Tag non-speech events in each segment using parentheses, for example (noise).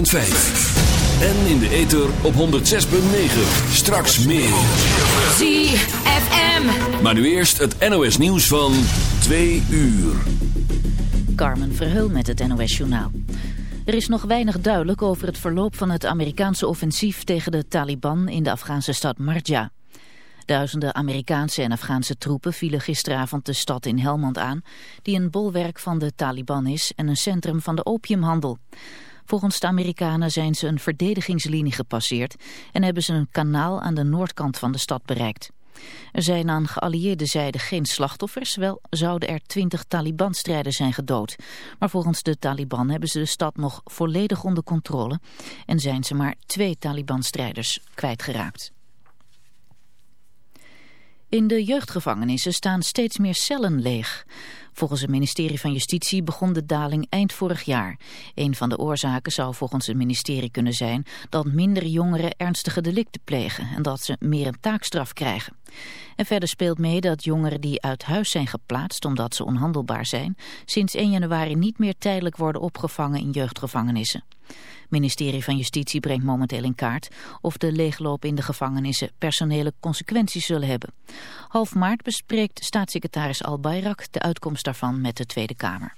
En in de ether op 106.9. Straks meer. ZFM. Maar nu eerst het NOS nieuws van 2 uur. Carmen Verheul met het NOS Journaal. Er is nog weinig duidelijk over het verloop van het Amerikaanse offensief tegen de Taliban in de Afghaanse stad Marja. Duizenden Amerikaanse en Afghaanse troepen vielen gisteravond de stad in Helmand aan, die een bolwerk van de Taliban is en een centrum van de opiumhandel. Volgens de Amerikanen zijn ze een verdedigingslinie gepasseerd en hebben ze een kanaal aan de noordkant van de stad bereikt. Er zijn aan geallieerde zijde geen slachtoffers, wel zouden er twintig Taliban-strijders zijn gedood. Maar volgens de Taliban hebben ze de stad nog volledig onder controle en zijn ze maar twee Taliban-strijders kwijtgeraakt. In de jeugdgevangenissen staan steeds meer cellen leeg. Volgens het ministerie van Justitie begon de daling eind vorig jaar. Een van de oorzaken zou volgens het ministerie kunnen zijn dat minder jongeren ernstige delicten plegen en dat ze meer een taakstraf krijgen. En verder speelt mee dat jongeren die uit huis zijn geplaatst omdat ze onhandelbaar zijn, sinds 1 januari niet meer tijdelijk worden opgevangen in jeugdgevangenissen. Het ministerie van Justitie brengt momenteel in kaart of de leegloop in de gevangenissen personele consequenties zullen hebben. Half maart bespreekt staatssecretaris Al Bayrak de uitkomst daarvan met de Tweede Kamer.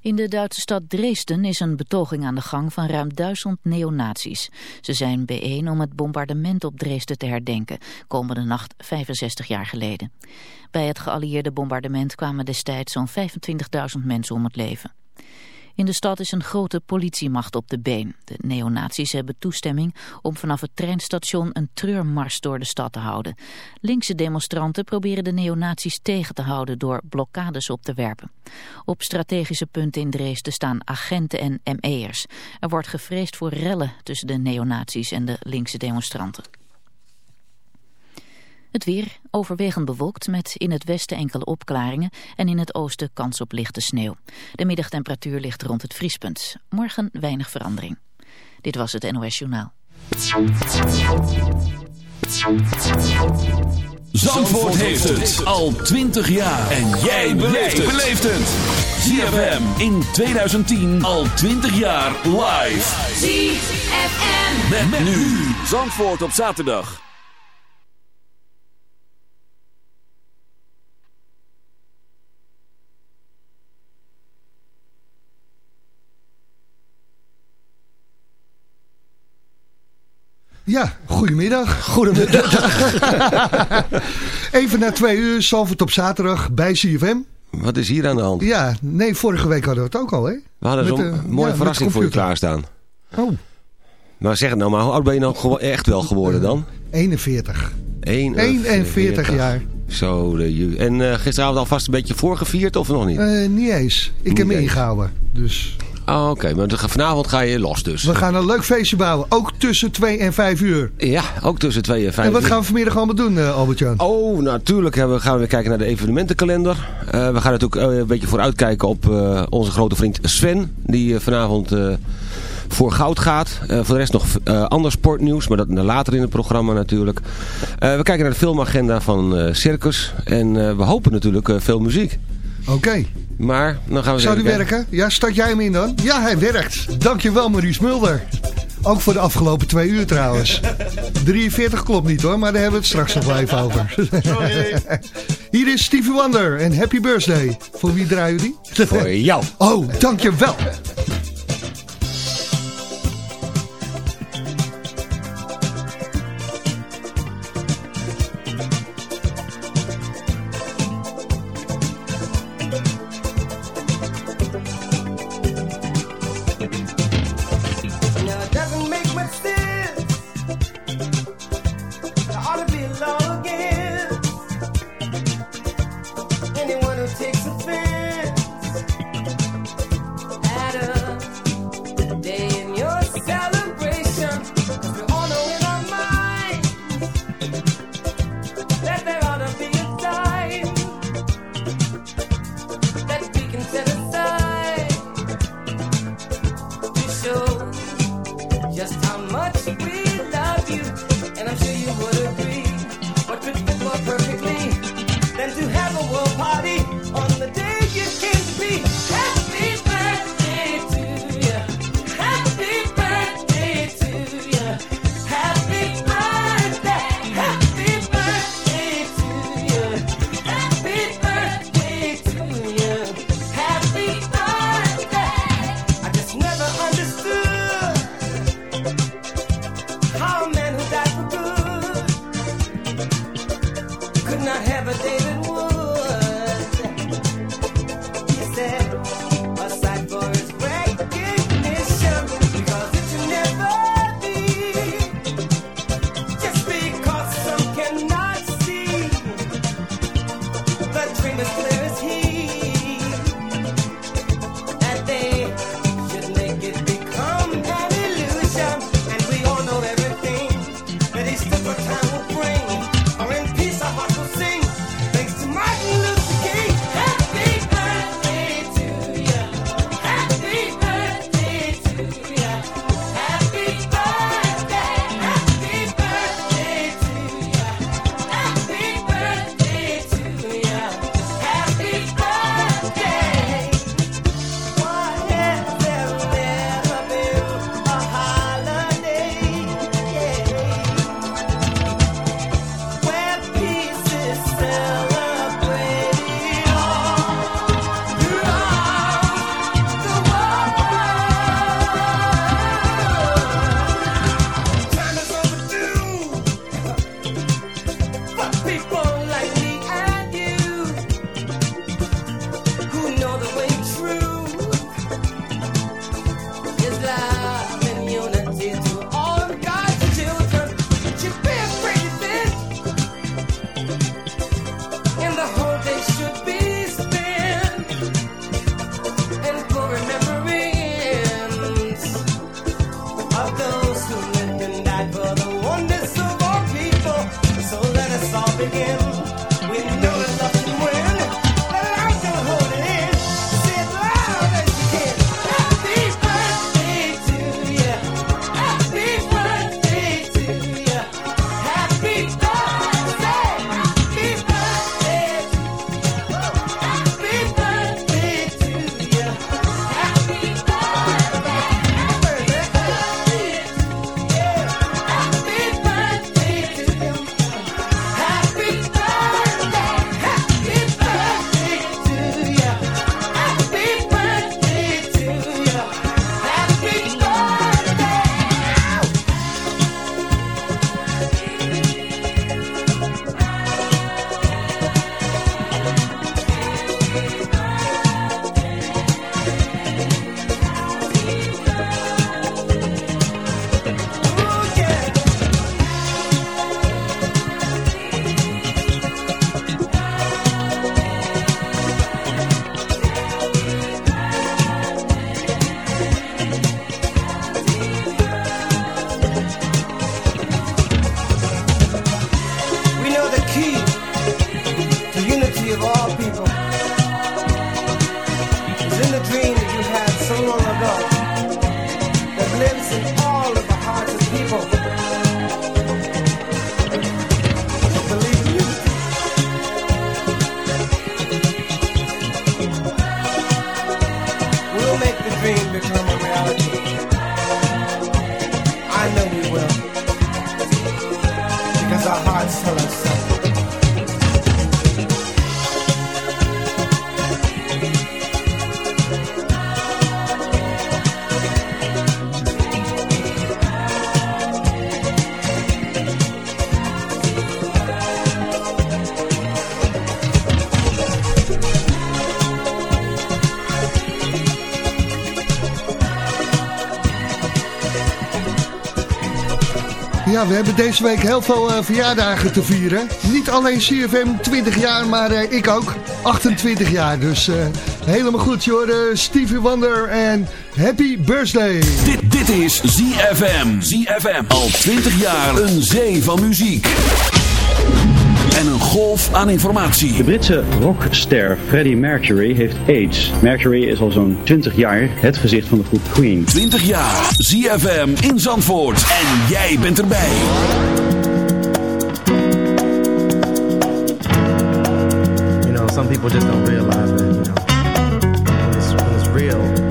In de Duitse stad Dresden is een betoging aan de gang van ruim duizend neonazies. Ze zijn bijeen om het bombardement op Dresden te herdenken, komende nacht 65 jaar geleden. Bij het geallieerde bombardement kwamen destijds zo'n 25.000 mensen om het leven. In de stad is een grote politiemacht op de been. De neonazies hebben toestemming om vanaf het treinstation een treurmars door de stad te houden. Linkse demonstranten proberen de neonazies tegen te houden door blokkades op te werpen. Op strategische punten in Dresden staan agenten en ME'ers. Er wordt gevreesd voor rellen tussen de neonazies en de linkse demonstranten. Het weer overwegend bewolkt met in het westen enkele opklaringen en in het oosten kans op lichte sneeuw. De middagtemperatuur ligt rond het vriespunt. Morgen weinig verandering. Dit was het NOS Journaal. Zandvoort heeft het al 20 jaar. En jij beleeft het. ZFM in 2010 al 20 jaar live. ZFM. Met, nu. Zandvoort op zaterdag. Ja, goedemiddag. Goedemiddag. (laughs) Even na twee uur, Salford op zaterdag bij CFM. Wat is hier aan de hand? Ja, nee, vorige week hadden we het ook al, hè? We hadden zo'n mooie ja, verrassing voor je klaarstaan. Oh, Maar zeg het nou maar, hoe oud ben je nou echt wel geworden dan? 41. 41 41 jaar. Zo, de En eh, gisteravond alvast een beetje voorgevierd of nog niet? Eh, niet eens. Ik heb me ingehouden. Dus Ah, Oké, maar vanavond ga je los dus. we gaan een leuk feestje bouwen. Ook tussen 2 en 5 uur. Ja, ook tussen 2 en 5 En wat gaan we vanmiddag allemaal doen, eh, Albert-Jan? Oh, natuurlijk we- gaan we weer kijken naar de evenementenkalender. Eh, we gaan natuurlijk eh, een beetje vooruitkijken op onze grote vriend Sven. Die vanavond voor goud gaat. Voor de rest nog ander sportnieuws, maar dat later in het programma natuurlijk. We kijken naar de filmagenda van Circus. En we hopen natuurlijk veel muziek. Oké. Maar dan gaan we Zou die werken? Ja, start jij hem in dan? Ja, hij werkt. Dankjewel, Maurice Mulder. Ook voor de afgelopen twee uur trouwens. (laughs) 43 klopt niet hoor, maar daar hebben we het straks nog even over. (laughs) Hier is Stevie Wonder en Happy Birthday. Voor wie draaien die? Voor jou. Oh, dankjewel. Hebben deze week heel veel eh, verjaardagen te vieren. Niet alleen CFM 20 jaar, maar eh, ik ook 28 jaar. Dus eh, helemaal goed, joh. Stevie Wonder en happy birthday. Dit, dit is ZFM. ZFM. Al 20 jaar een zee van muziek. En een golf aan informatie. De Britse rockster Freddie Mercury heeft AIDS. Mercury is al zo'n 20 jaar het gezicht van de groep Queen. 20 jaar. ZFM in Zandvoort. En jij bent erbij. You know, some people just don't realize that, you know, when it's, when it's real,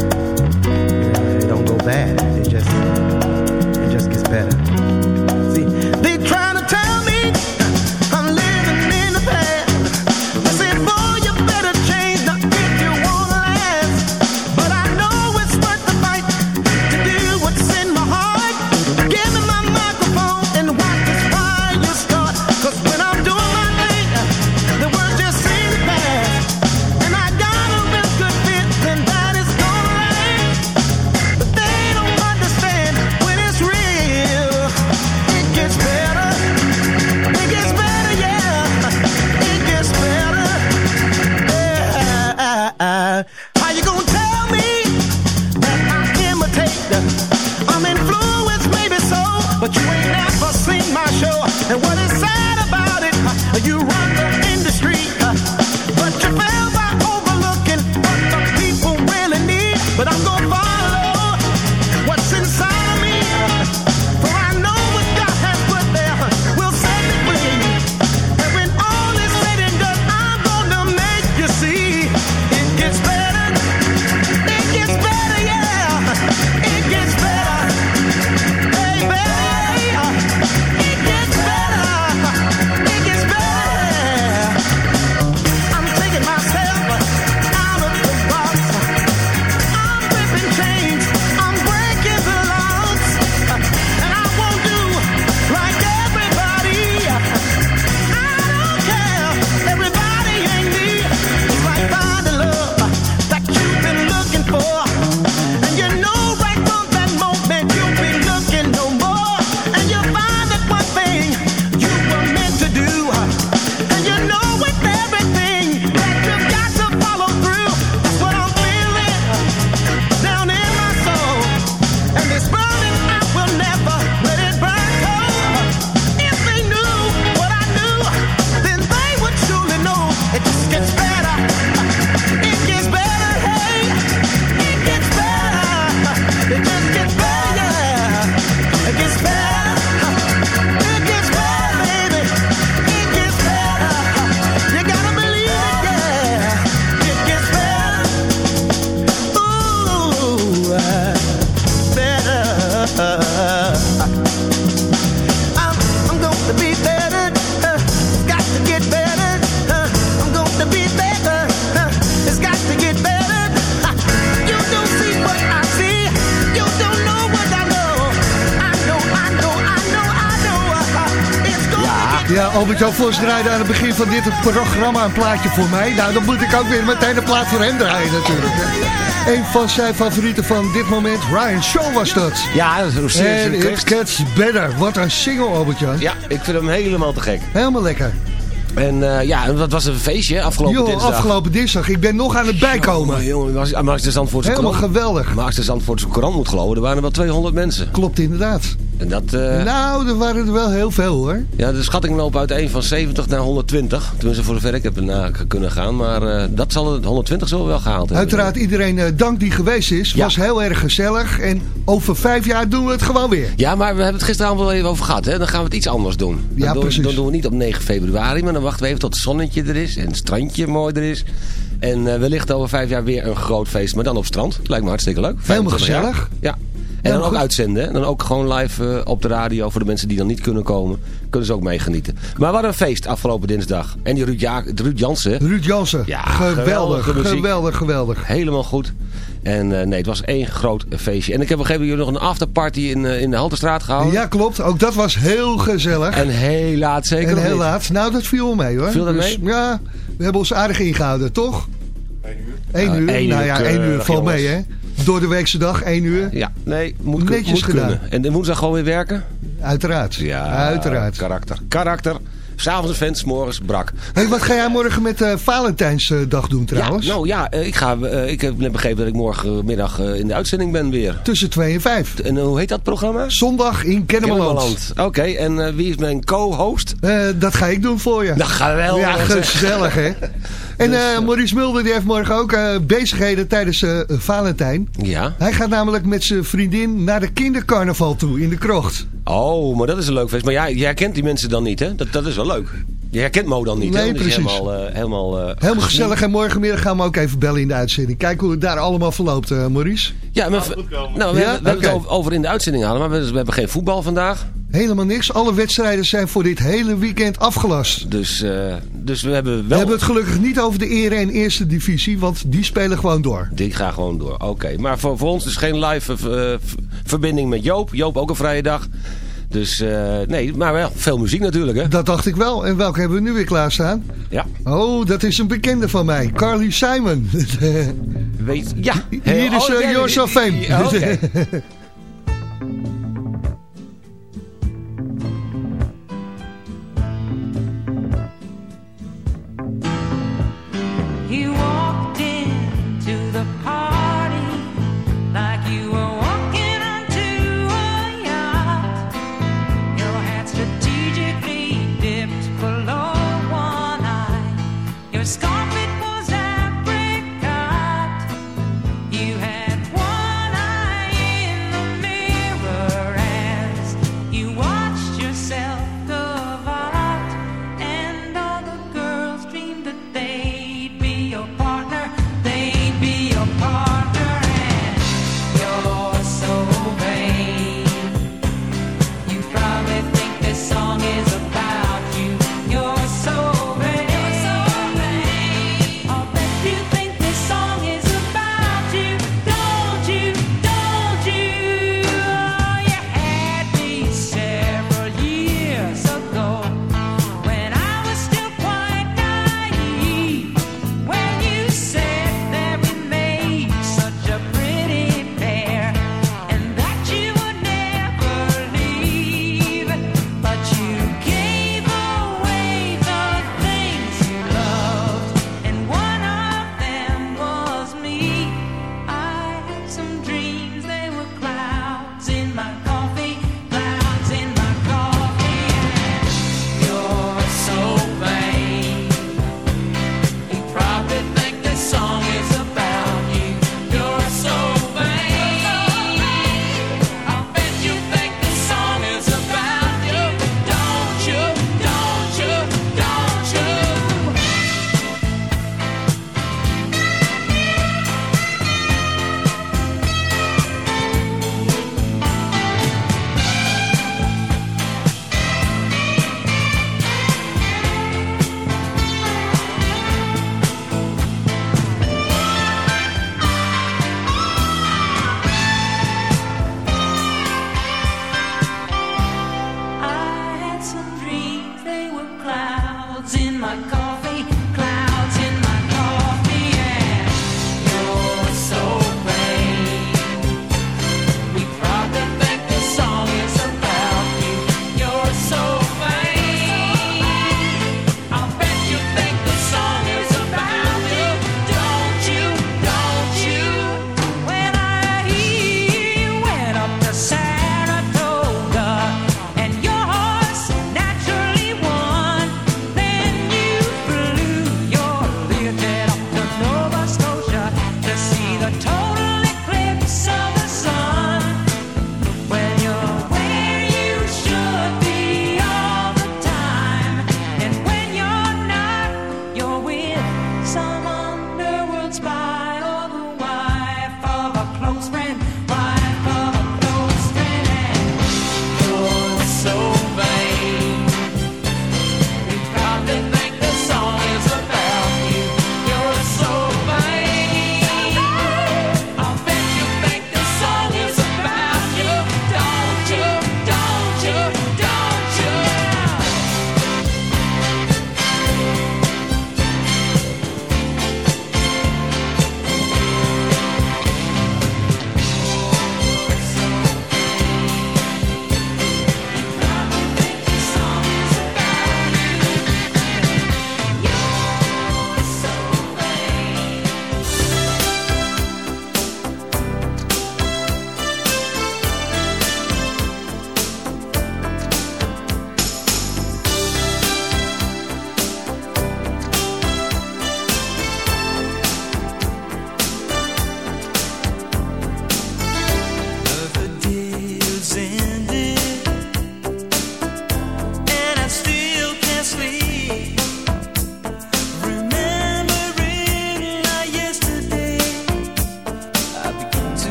Vos draaide aan het begin van dit programma een plaatje voor mij. Nou, dan moet ik ook weer meteen een plaat voor hem draaien natuurlijk. hè. Een van zijn favorieten van dit moment, Ryan Shaw was dat. Ja, dat is En it gets better. Wat een single, Albert-Jan. Ja, ik vind hem helemaal te gek. Helemaal lekker. En eh, ja, wat was een feestje afgelopen Joh, dinsdag. afgelopen dinsdag. Ik ben nog aan het bijkomen. Jongen, jongen, als- als de Zandvoortse Helemaal krant, geweldig. maar als de Zandvoortse krant moet geloven, er waren wel 200 mensen. Klopt inderdaad. En dat, eh, Nou, er waren er wel heel veel hoor. ja, de schatting loopt uiteen van 70 naar 120. Tenminste, voor zover ik heb na kunnen gaan. Maar eh, dat zal het 120 zullen we wel gehaald hebben. Uiteraard iedereen eh, dank die geweest is. Ja. Was heel erg gezellig. En over vijf jaar doen we het gewoon weer. Ja, maar we hebben het gisteravond wel even over gehad. Hè? Dan gaan we het iets anders doen. Dan, Ja, doen, precies. dan doen we niet op 9 februari. Maar dan wachten we even tot het zonnetje er is. En het strandje mooi er is. En wellicht over vijf jaar weer een groot feest. Maar dan op strand. Lijkt me hartstikke leuk. Helemaal 25 jaar. gezellig. Ja. En dan ook goed. uitzenden. hè. Dan ook gewoon live eh, op de radio. Voor de mensen die dan niet kunnen komen. Kunnen ze ook meegenieten. Maar wat een feest afgelopen dinsdag. En die Ruud, ja Ruud Jansen. Ruud Jansen. Ja, geweldig, geweldige muziek. geweldig, geweldig. Helemaal goed. En eh, nee, het was één groot feestje. En ik heb op een gegeven moment nog een afterparty in, eh, in de Halterstraat gehouden. Ja, klopt. Ook dat was heel gezellig. En heel laat zeker En heel niet. laat. Nou, dat viel wel mee hoor. Viel dat Dus, mee? Ja, we hebben ons aardig ingehouden, toch? Eén uur. Ja, Eén uur. één nou uur, ja, één uur valt mee hè. Door de weekse dag, één uur. Ja, nee, moet, Netjes moet gedaan. kunnen. En de woensdag gewoon weer werken? Uiteraard. Ja, Uiteraard. karakter. Karakter. S'avonds fans, morgens brak. Hey, wat ga jij morgen met eh, Valentijnsdag doen trouwens? Ja, nou ja, eh, ik, ga, eh, ik heb net begrepen dat ik morgenmiddag eh, in de uitzending ben weer. Tussen 2 en 5. En hoe heet dat programma? Zondag in Kennemerland. Oké, en eh, wie is mijn co-host? Eh, dat ga ik doen voor je. Nou, geweldig. ja, gezellig hè. (laughs) En Dus, eh, Maurice Mulder die heeft morgen ook eh, bezigheden tijdens Valentijn. Ja. Hij gaat namelijk met zijn vriendin naar de kindercarnaval toe in de krocht. Oh, maar dat is een leuk feest. Maar ja, jij herkent die mensen dan niet, hè? Dat, dat is wel leuk. Je herkent Mo dan niet? Nee, precies. Helemaal, eh, helemaal, eh, Helemaal gezellig en morgenmiddag gaan we ook even bellen in de uitzending. Kijken hoe het daar allemaal verloopt, eh, Maurice. Ja, maar, nou, we, Ja? hebben, we hebben Oké. het over, in de uitzending halen, maar we, we hebben geen voetbal vandaag. Helemaal niks. Alle wedstrijden zijn voor dit hele weekend afgelast. Dus, eh, dus we hebben wel... We hebben het gelukkig niet over de ere en eerste divisie, want die spelen gewoon door. Die gaat gewoon door. Oké, maar voor, voor ons is geen live eh, verbinding met Joop. Joop ook een vrije dag. Dus eh, nee, maar wel veel muziek natuurlijk, hè? Dat dacht ik wel. En welke hebben we nu weer klaarstaan? Ja. Oh, dat is een bekende van mij. Carly Simon. (laughs) Weet, ja. Hier is Oh, uh, Yours of Fame.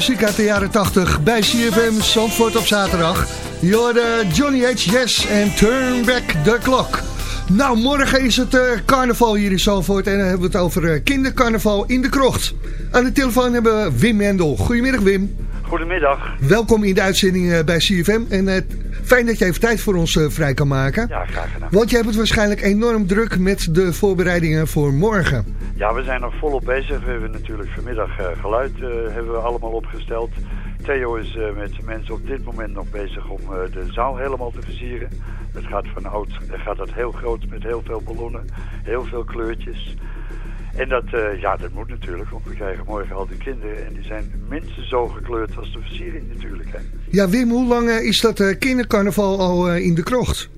Muziek uit de jaren 80 bij CFM Zandvoort op zaterdag. Jorde Johnny H. Yes en Turn Back the Clock. Nou, morgen is het uh, carnaval hier in Zandvoort en dan hebben we het over uh, kindercarnaval in de krocht. Aan de telefoon hebben we Wim Mendel. Goedemiddag Wim. Goedemiddag. Welkom in de uitzending uh, bij CFM en fijn dat je even tijd voor ons vrij kan maken. Ja, graag gedaan. Want je hebt het waarschijnlijk enorm druk met de voorbereidingen voor morgen. Ja, we zijn er volop bezig. We hebben natuurlijk vanmiddag geluid hebben we allemaal opgesteld. Theo is uh, met mensen op dit moment nog bezig om de zaal helemaal te versieren. Het gaat van oud, gaat dat heel groot met heel veel ballonnen, heel veel kleurtjes. En dat, ja, dat moet natuurlijk, want we krijgen morgen al die kinderen en die zijn minstens zo gekleurd als de versiering natuurlijk. Hè. Ja, Wim, hoe lang is dat kindercarnaval al in de krocht?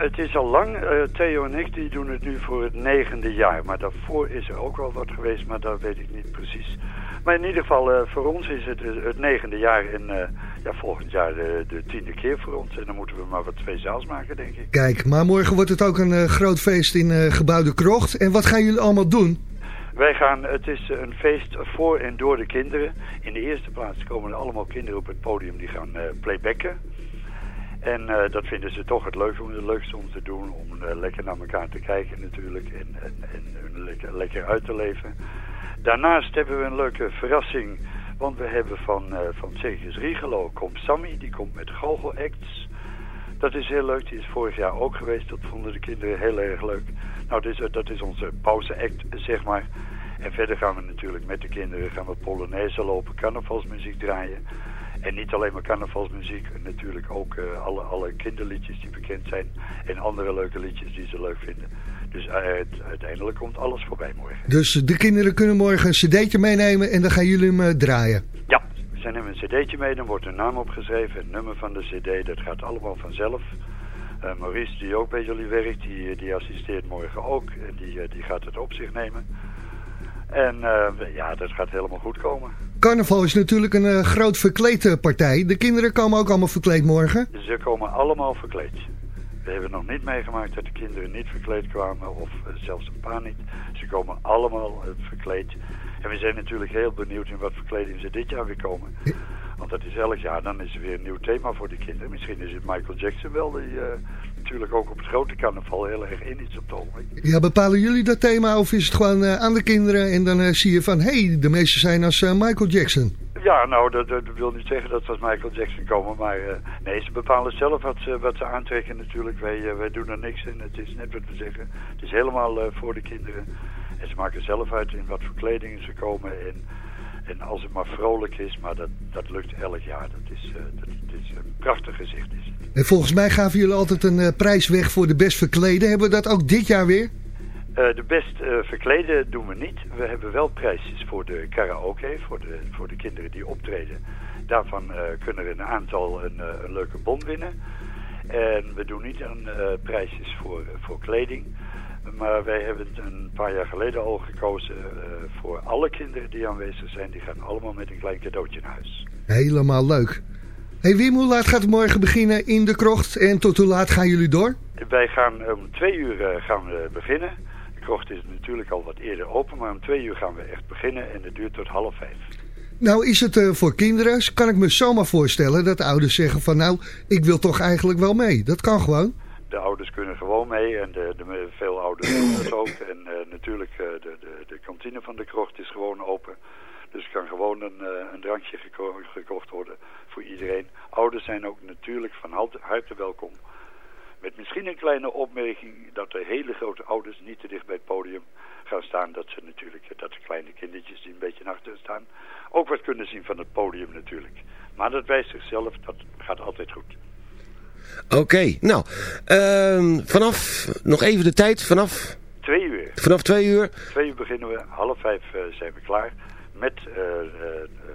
Het is al lang. Theo en ik die doen het nu voor het negende jaar. Maar daarvoor is er ook wel wat geweest, maar dat weet ik niet precies. Maar in ieder geval, uh, voor ons is het het negende jaar en ja, volgend jaar de, de, tiende keer voor ons. En dan moeten we maar wat twee zaals maken, denk ik. Kijk, maar morgen wordt het ook een groot feest in Gebouw de Krocht. En wat gaan jullie allemaal doen? Wij gaan, het is een feest voor en door de kinderen. In de eerste plaats komen er allemaal kinderen op het podium die gaan playbacken. En dat vinden ze toch het leukste, het leukste om te doen. Om lekker naar elkaar te kijken natuurlijk. En, en, lekker, uit te leven. Daarnaast hebben we een leuke verrassing. Want we hebben van, uh, van Rigelo komt Sammy. Die komt met Acts. Dat is heel leuk. Die is vorig jaar ook geweest. Dat vonden de kinderen heel erg leuk. Nou, dat is, dat is onze pauze-act, zeg maar. En verder gaan we natuurlijk met de kinderen gaan we Polonaise lopen, carnavalsmuziek draaien. En niet alleen maar carnavalsmuziek, natuurlijk ook uh, alle, alle kinderliedjes die bekend zijn. En andere leuke liedjes die ze leuk vinden. Dus uh, uiteindelijk komt alles voorbij morgen. Dus de kinderen kunnen morgen een cd'tje meenemen en dan gaan jullie hem uh, draaien? Ja, ze nemen een cd'tje mee, dan wordt een naam opgeschreven, het nummer van de cd, dat gaat allemaal vanzelf. Maurice, die ook bij jullie werkt, die, die assisteert morgen ook en die, die gaat het op zich nemen. En ja, dat gaat helemaal goed komen. Carnaval is natuurlijk een groot verkleed partij. De kinderen komen ook allemaal verkleed morgen? Ze komen allemaal verkleed. We hebben nog niet meegemaakt dat de kinderen niet verkleed kwamen, of uh, zelfs een paar niet. Ze komen allemaal uh, verkleed. En we zijn natuurlijk heel benieuwd in wat verkleding ze dit jaar weer komen. Want dat is elk jaar, dan is er weer een nieuw thema voor de kinderen. Misschien is het Michael Jackson wel, die uh, natuurlijk ook op het grote carnaval heel erg in iets op het ogenblik. Ja, bepalen jullie dat thema of is het gewoon aan de kinderen en dan zie je van... hé, hey, de meeste zijn als Michael Jackson? Ja, nou, dat, dat, wil niet zeggen dat ze als Michael Jackson komen. Maar uh, nee, ze bepalen zelf wat ze, wat ze aantrekken natuurlijk. Wij, uh, wij doen er niks in. Het is net wat we zeggen. Het is helemaal uh, voor de kinderen. En ze maken zelf uit in wat voor kleding ze komen. En, en als het maar vrolijk is, maar dat, dat lukt elk jaar. Dat is, dat, dat is een prachtig gezicht. Is. En volgens mij gaven jullie altijd een prijs weg voor de best verkleden. Hebben we dat ook dit jaar weer? Uh, de best verkleden doen we niet. We hebben wel prijsjes voor de karaoke, voor de, voor de kinderen die optreden. Daarvan kunnen er een aantal een, een, leuke bon winnen. En we doen niet aan prijsjes voor, voor kleding. Maar wij hebben een paar jaar geleden al gekozen voor alle kinderen die aanwezig zijn. Die gaan allemaal met een klein cadeautje naar huis. Helemaal leuk. Hey Wim, hoe laat gaat het morgen beginnen in de krocht en tot hoe laat gaan jullie door? Wij gaan om twee uur gaan we beginnen krocht is natuurlijk al wat eerder open, maar om twee uur gaan we echt beginnen en het duurt tot half vijf. Nou, is het uh, voor kinderen, kan ik me zomaar voorstellen dat ouders zeggen van nou, ik wil toch eigenlijk wel mee. Dat kan gewoon. De ouders kunnen gewoon mee en de, de veel ouders doen het ook. (clears throat) En uh, natuurlijk, uh, de, de, de kantine van de krocht is gewoon open. Dus er kan gewoon een, een drankje geko gekocht worden voor iedereen. Ouders zijn ook natuurlijk van harte welkom. Met misschien een kleine opmerking dat de hele grote ouders niet te dicht bij het podium gaan staan. Dat ze natuurlijk, dat de kleine kindertjes die een beetje naar achter staan, ook wat kunnen zien van het podium natuurlijk. Maar dat wijst zichzelf, dat gaat altijd goed. Oké, okay, nou, uh, vanaf, nog even de tijd, vanaf... Twee uur. Vanaf twee uur? Twee uur beginnen we, half vijf uh, zijn we klaar. Met uh, uh,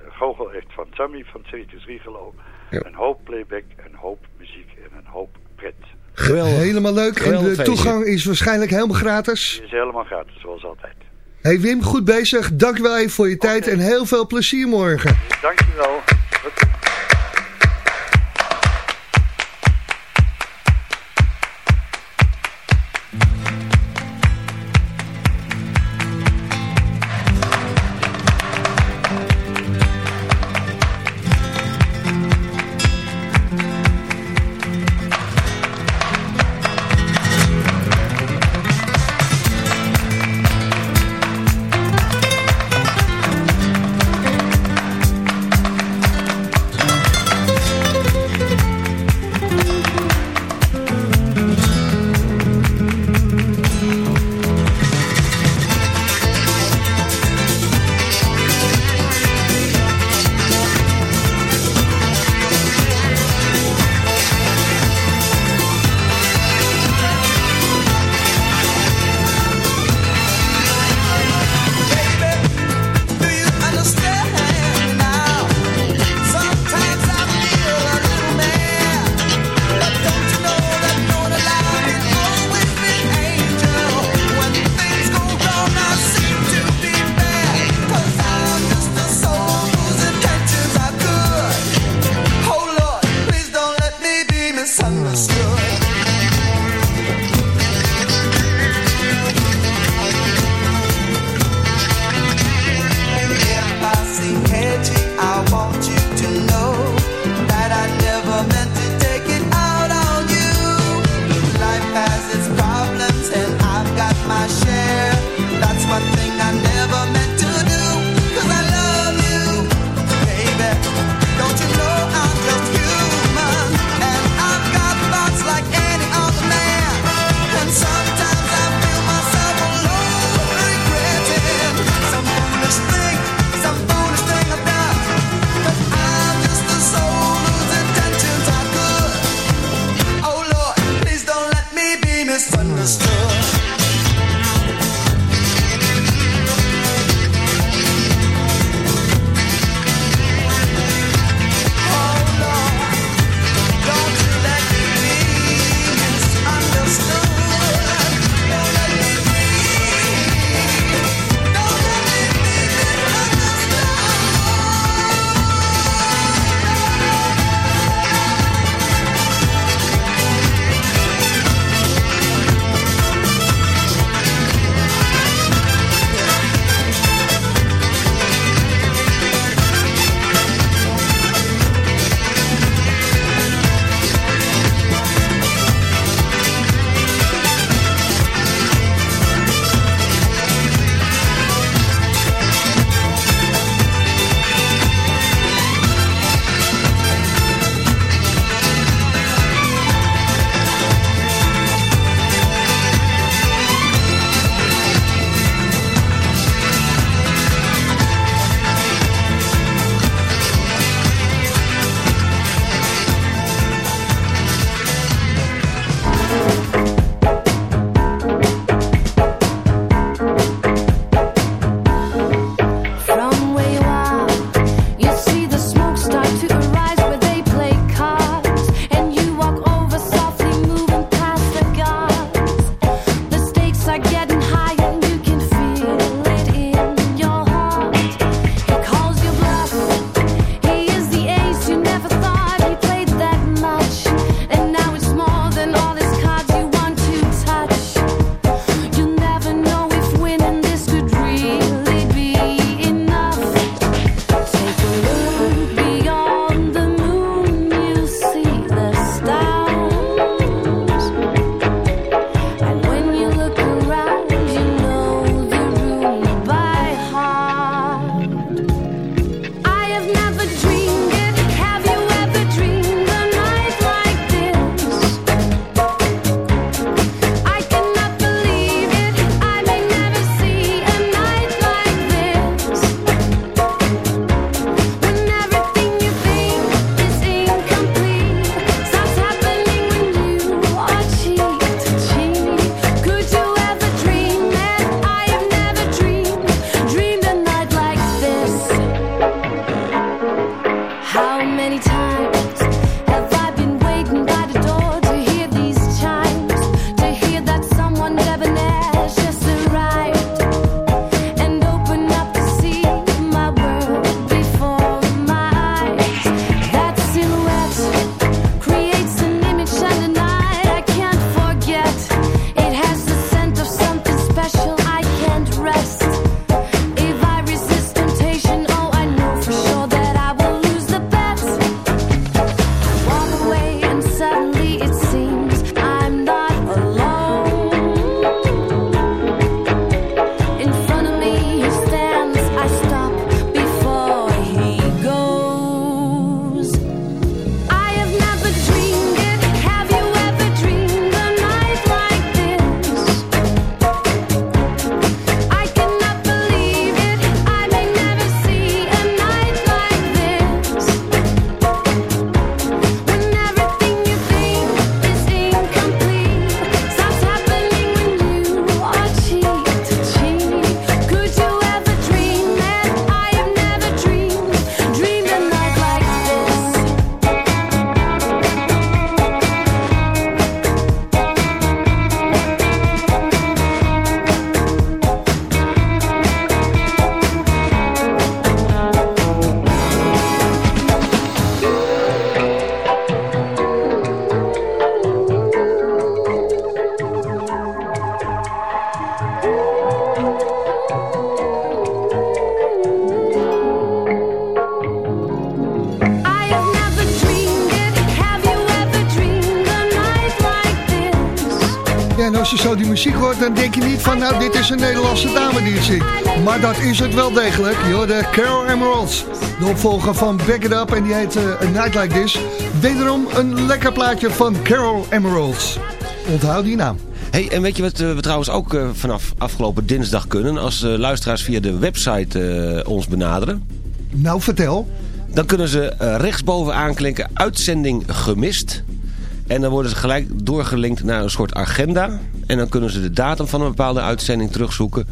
goochel echt van Sammy van Circus Rigelo. Ja. Een hoop playback, een hoop muziek en een hoop pret. Geweldig. Helemaal leuk. en de toegang is waarschijnlijk helemaal gratis? Het is helemaal gratis, zoals altijd. Hey Wim, goed bezig. Dank je wel even voor je tijd en heel veel plezier morgen. Dank hoort, dan denk je niet van... nou, dit is een Nederlandse dame die het zingt. Maar dat is het wel degelijk. Joh, de Carol Emeralds. De opvolger van Back It Up en die heet uh, A Night Like This. Wederom een lekker plaatje van Carol Emeralds. Onthoud die naam. Hey, en weet je wat uh, we trouwens ook uh, vanaf afgelopen dinsdag kunnen? Als luisteraars via de website ons benaderen. Nou, vertel. Dan kunnen ze rechtsboven aanklikken uitzending gemist. En dan worden ze gelijk doorgelinkt naar een soort agenda. En dan kunnen ze de datum van een bepaalde uitzending terugzoeken.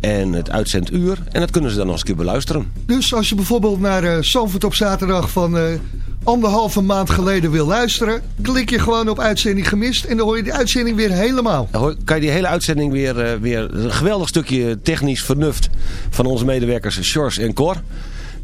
En het uitzenduur. En dat kunnen ze dan nog eens een keer beluisteren. Dus als je bijvoorbeeld naar uh, Zandvoort op zaterdag van... Uh, anderhalve maand geleden wil luisteren... klik je gewoon op uitzending gemist... en dan hoor je die uitzending weer helemaal. Dan kan je die hele uitzending weer... Uh, weer een geweldig stukje technisch vernuft... van onze medewerkers Sjors en Cor...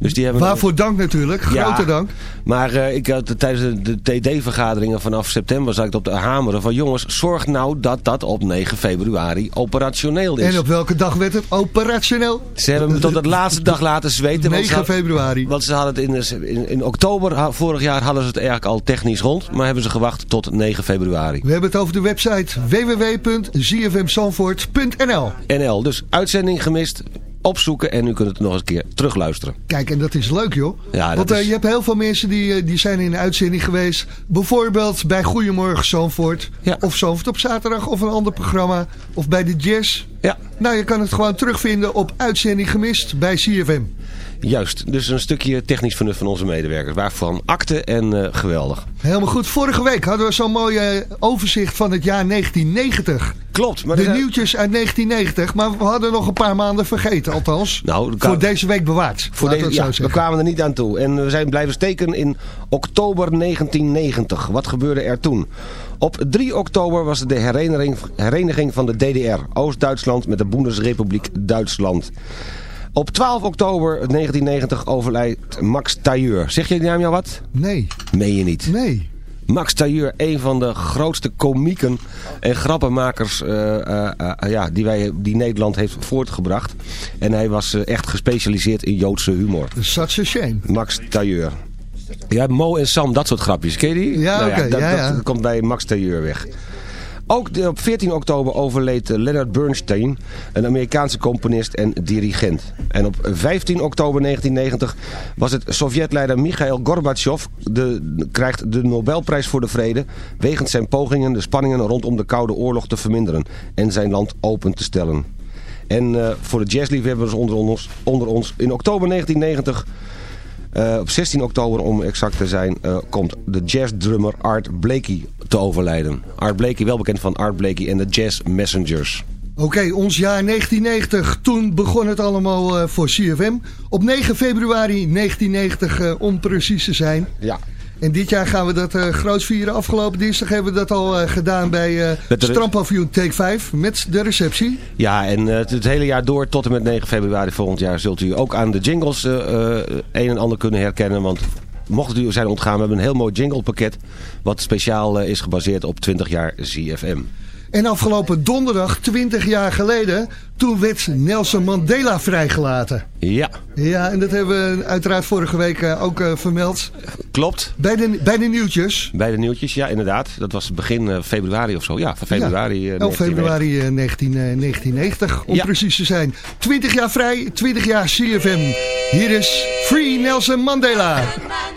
Dus die hebben Waarvoor dank natuurlijk, grote ja, dank. Maar uh, ik had tijdens de, de TD-vergaderingen vanaf september zag ik op de hameren van jongens, zorg nou dat dat op 9 februari operationeel is. En op welke dag werd het operationeel? Ze hebben me tot de laatste dag laten zweten. 9 want februari. Want ze hadden het in, in, in, oktober vorig jaar hadden ze het eigenlijk al technisch rond, maar hebben ze gewacht tot 9 februari. We hebben het over de website www.zfmzandvoort.nl NL, dus uitzending gemist, opzoeken en u kunt het nog eens een keer terugluisteren. Kijk, en dat is leuk joh. Ja, Want uh, is... je hebt heel veel mensen die, die zijn in de uitzending geweest. Bijvoorbeeld bij Goedemorgen Zandvoort. Ja. Of Zandvoort op zaterdag of een ander programma. Of bij de Jazz. Ja. Nou, je kan het gewoon terugvinden op uitzending gemist bij CFM. Juist, dus een stukje technisch vernuft van onze medewerkers. Waarvan akte en uh, geweldig. Helemaal goed. Vorige week hadden we zo'n mooi uh, overzicht van het jaar 1990. Klopt. Maar de nieuwtjes uit 1990. Maar we hadden nog een paar maanden vergeten, althans. Nou, voor deze week bewaard. Voor deze, ja, we kwamen er niet aan toe. En we zijn blijven steken in oktober 1990. Wat gebeurde er toen? Op 3 oktober was het de hereniging, hereniging van de DDR. Oost-Duitsland met de Bundesrepubliek Duitsland. Op 12 oktober 1990 overlijdt Max Tailleur. Zeg je die naam jou wat? Nee. Meen je niet? Nee. Max Tailleur, een van de grootste komieken en grappenmakers uh, uh, uh, ja, die, wij, die Nederland heeft voortgebracht. En hij was echt gespecialiseerd in Joodse humor. Such a shame. Max Tailleur. Ja, Mo en Sam, dat soort grapjes. Ken je die? Ja, nou. Okay, dat, ja, ja. dat komt bij Max Tailleur weg. Ook op 14 oktober overleed Leonard Bernstein, een Amerikaanse componist en dirigent. En op 15 oktober 1990 was het Sovjetleider Mikhail Gorbachev de, krijgt de Nobelprijs voor de Vrede... wegens zijn pogingen de spanningen rondom de Koude Oorlog te verminderen en zijn land open te stellen. En uh, voor de jazzliefhebbers onder ons, onder ons in oktober 1990... Uh, op 16 oktober, om exact te zijn, uh, komt de jazzdrummer Art Blakey te overlijden. Art Blakey, wel bekend van Art Blakey en de Jazz Messengers. Oké, okay, ons jaar 1990. Toen begon het allemaal uh, voor CFM. Op 9 februari 1990, om precies te zijn. Ja. En dit jaar gaan we dat uh, groot vieren. Afgelopen dinsdag hebben we dat al uh, gedaan bij uh, Strandpavioen Take 5 met de receptie. Ja, en het, het, hele jaar door tot en met 9 februari volgend jaar zult u ook aan de jingles een en ander kunnen herkennen. Want mocht het u zijn ontgaan, we hebben een heel mooi jinglepakket wat speciaal is gebaseerd op 20 jaar ZFM. En afgelopen donderdag, 20 jaar geleden, toen werd Nelson Mandela vrijgelaten. Ja. Ja, en dat hebben we uiteraard vorige week uh, ook uh, vermeld. Klopt. Bij de, bij de nieuwtjes. Bij de nieuwtjes, ja inderdaad. Dat was begin uh, februari of zo. Ja, van februari. Ja, 11 februari 19, 1990, om ja. precies te zijn. 20 jaar vrij, 20 jaar CFM. Hier is Free Nelson Mandela. Mandela.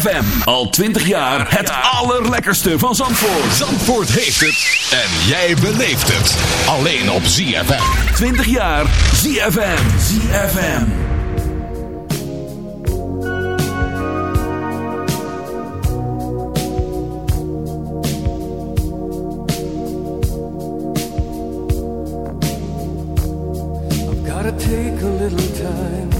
ZFM. Al 20 jaar het allerlekkerste van Zandvoort. Zandvoort heeft het en jij beleeft het. Alleen op ZFM. 20 jaar ZFM. ZFM. I've gotta take a little time,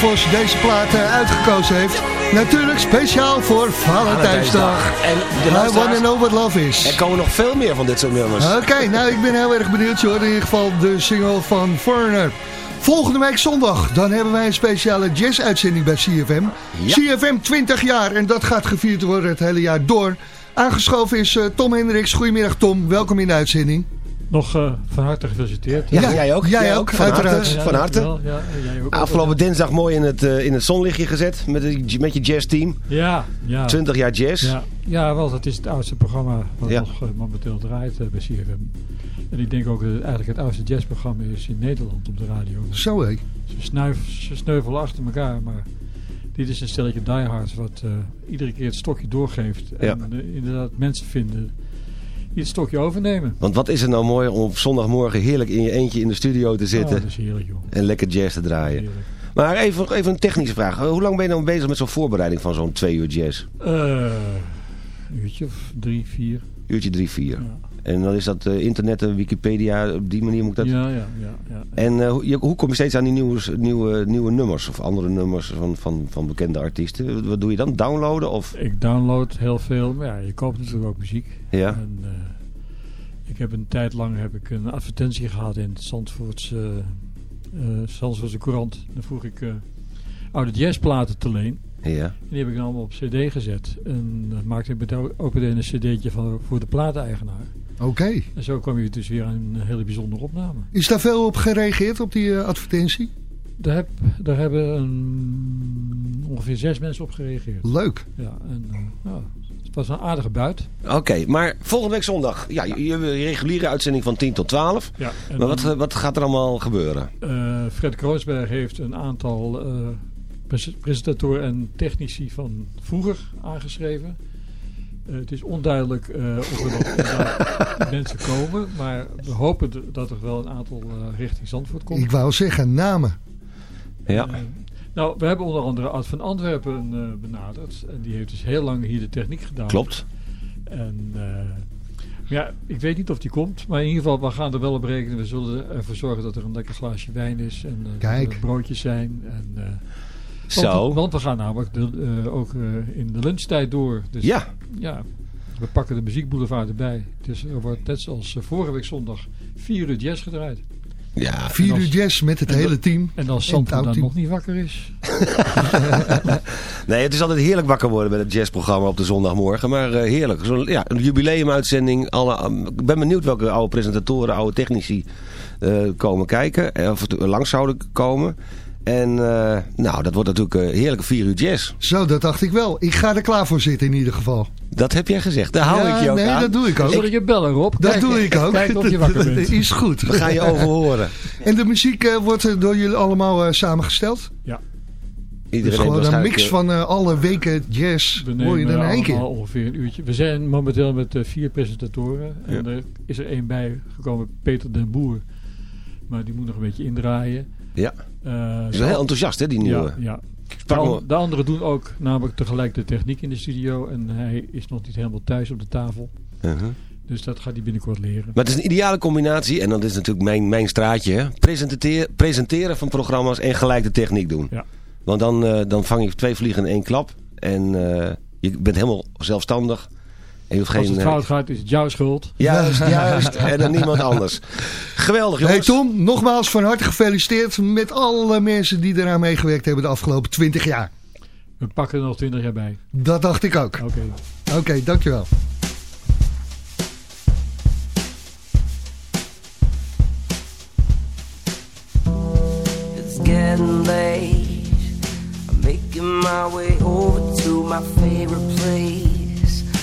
Vos deze plaat eh, uitgekozen heeft. Natuurlijk speciaal voor Valentijnsdag. En de I wanna know what love is. er komen nog veel meer van dit soort nummers. Oké, (laughs) nou ik ben heel erg benieuwd. Je hoort in ieder geval de single van Foreigner. Volgende week zondag, dan hebben wij een speciale jazz-uitzending bij CFM. Ja. CFM 20 jaar en dat gaat gevierd worden het hele jaar door. Aangeschoven is eh, Tom Hendricks. Goedemiddag Tom, welkom in de uitzending. Nog eh, van harte gefeliciteerd. Ja, Ja, jij ook. jij ook, Van uiteraard. harte. Ja, Van harte. Ja, jij ook. Afgelopen dinsdag mooi in het, eh, in het zonlichtje gezet met, de, met je jazzteam. Ja, ja. 20 jaar jazz. Ja, ja, wel, dat is het oudste programma wat Ja. nog eh, momenteel draait bij CFM. En ik denk ook dat het eigenlijk het oudste jazzprogramma is in Nederland op de radio. Zo hé. Ze, snuif, ze sneuvelen achter elkaar, maar dit is een stelletje diehards wat eh, iedere keer het stokje doorgeeft. En Ja. inderdaad mensen vinden het stokje overnemen. Want wat is het nou mooi om op zondagmorgen heerlijk in je eentje in de studio te Oh, zitten dat is heerlijk joh. en lekker jazz te draaien. Heerlijk. Maar even, even een technische vraag. Hoe lang ben je nou bezig met zo'n voorbereiding van zo'n twee uur jazz? Eh, een uurtje of drie, vier. Uurtje drie, vier. Ja. En dan is dat eh, internet en Wikipedia, op die manier moet ik dat... Ja, ja, ja. ja. En eh, hoe, hoe kom je steeds aan die nieuwe, nieuwe, nieuwe nummers of andere nummers van, van, van bekende artiesten? Wat doe je dan? Downloaden of... Ik download heel veel, maar ja, je koopt natuurlijk ook muziek. Ja. En, eh, ik heb een tijd lang heb ik een advertentie gehad in het Zandvoortse, eh, Zandvoortse Courant. Dan vroeg ik eh, oude jazzplaten te leen. Ja. En die heb ik dan allemaal op cd gezet. En dan maakte ik meteen ook meteen een cd'tje van, voor de plateneigenaar. Oké. En zo kwam je dus weer aan een hele bijzondere opname. Is daar veel op gereageerd, op die eh, advertentie? Daar, heb, daar hebben een, ongeveer zes mensen op gereageerd. Leuk. Ja, en eh, ja, het was een aardige buit. Oké, maar volgende week zondag. Ja, je, je hebt een reguliere uitzending van 10 tot 12. Ja, Maar wat, dan- eh, wat gaat er allemaal gebeuren? Eh, Fred Kroosberg heeft een aantal eh, presentatoren en technici van vroeger aangeschreven. Eh, het is onduidelijk eh, of er nog (laughs) mensen komen. Maar we hopen dat er wel een aantal eh, richting Zandvoort komt. Ik wou zeggen, namen. Ja. Nou, we hebben onder andere Ad van Antwerpen eh, benaderd. En die heeft dus heel lang hier de techniek gedaan. Klopt. En eh, ja, ik weet niet of die komt. Maar in ieder geval, we gaan er wel op rekenen. We zullen ervoor zorgen dat er een lekker glaasje wijn is. En eh, Kijk. dat er broodjes zijn. En, eh, Zo. Want, want we gaan namelijk de, eh, ook eh, in de lunchtijd door. Dus Ja. ja, we pakken de muziekboulevard erbij. Dus er wordt net zoals eh, vorige week zondag vier uur jazz gedraaid. Ja. Vier En als- uur jazz met het hele team. En als het Zandvoort dan nog niet wakker is. (laughs) Nee, het is altijd heerlijk wakker worden met het jazzprogramma op de zondagmorgen. Maar eh, heerlijk. Zo'n ja, een jubileumuitzending. Alle, um, ik ben benieuwd welke oude presentatoren, oude technici eh, komen kijken. eh, Of het langs zouden komen. En eh, nou, dat wordt natuurlijk een heerlijke vier uur jazz. Zo, dat dacht ik wel. Ik ga er klaar voor zitten in ieder geval. Dat heb jij gezegd. Daar hou Ja, ik je ook nee, aan. dat doe ik ook. Ik je bellen, Rob? Dat Kijk- doe ik ook. Kijk of je (laughs) wakker bent. Is goed. We gaan je overhoren. (laughs) En de muziek eh, wordt eh, door jullie allemaal eh, samengesteld? Ja. Iedereen Dus gewoon een mix eh, van eh, alle weken jazz We hoor je nemen er in één keer. allemaal ongeveer een uurtje. We zijn momenteel met eh, vier presentatoren. En er is er één bij gekomen, Peter den Boer. Maar die moet nog een beetje indraaien. Ja. Ze is de- heel enthousiast, hè, die nieuwe. Ja, ja. De, de anderen doen ook namelijk tegelijk de techniek in de studio. En hij is nog niet helemaal thuis op de tafel. Uh-huh. Dus dat gaat hij binnenkort leren. Maar het is een ideale combinatie. En dat is natuurlijk mijn, mijn straatje. Hè. Presenteren, presenteren van programma's en gelijk de techniek doen. Ja. Want dan, eh, dan vang je twee vliegen in één klap. En eh, je bent helemaal zelfstandig. En je hoeft Als geen... het eh, fout gaat, is het jouw schuld. Juist, (laughs) juist. En dan niemand anders. Geweldig, Hey jongens. Tom, nogmaals van harte gefeliciteerd met alle mensen die eraan meegewerkt hebben de afgelopen 20 jaar. We pakken er nog 20 jaar bij. Dat dacht ik ook. Oké. Oké, dankjewel. It's getting late. I'm making my way over to my favorite place.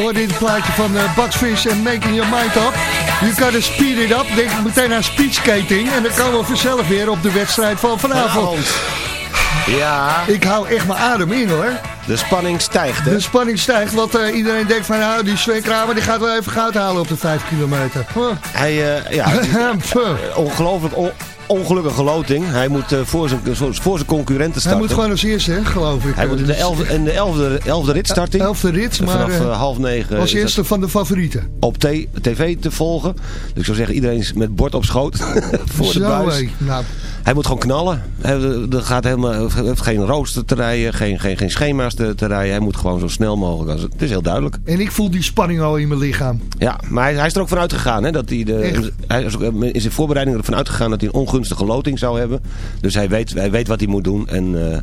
Hoor dit plaatje van eh, uh, Bugsfish en Making Your Mind Up. You gotta speed it up. Denk meteen aan speedskating. En dan komen we vanzelf weer op de wedstrijd van vanavond. Ja. Ik hou echt mijn adem in hoor. De spanning stijgt, hè? De spanning stijgt, wat eh, iedereen denkt van... nou, die Sven Kramer die gaat wel even goud halen op de 5 kilometer. Hij, eh, ja... (laughs) ongelooflijk ongelukkige loting. Hij moet uh, voor, zijn, voor zijn concurrenten starten. Hij moet gewoon als eerste, hè, geloof ik. Hij moet in de, elfde, in de elfde, elfde rit starten. Elfde rit, maar vanaf uh, half negen. Als eerste van de favorieten. Op tv te volgen. Dus ik zou zeggen, iedereen is met bord op schoot (laughs) voor Zo, de buis. Nou, hij moet gewoon knallen. Hij er gaat helemaal, heeft geen rooster te rijden, geen, geen, geen schema's te, te rijden. Hij moet gewoon zo snel mogelijk. Als het, het is heel duidelijk. En ik voel die spanning al in mijn lichaam. Ja, maar hij, hij is er ook vanuit gegaan. Hè, dat hij, de, hij is ook in zijn voorbereiding ervan uitgegaan dat hij een ongunstige loting zou hebben. Dus hij weet, hij weet wat hij moet doen. En uh,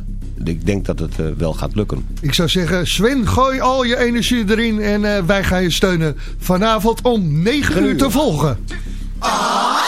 ik denk dat het uh, wel gaat lukken. Ik zou zeggen, Sven, gooi al je energie erin. En uh, wij gaan je steunen vanavond om 9 uur te volgen. Oh,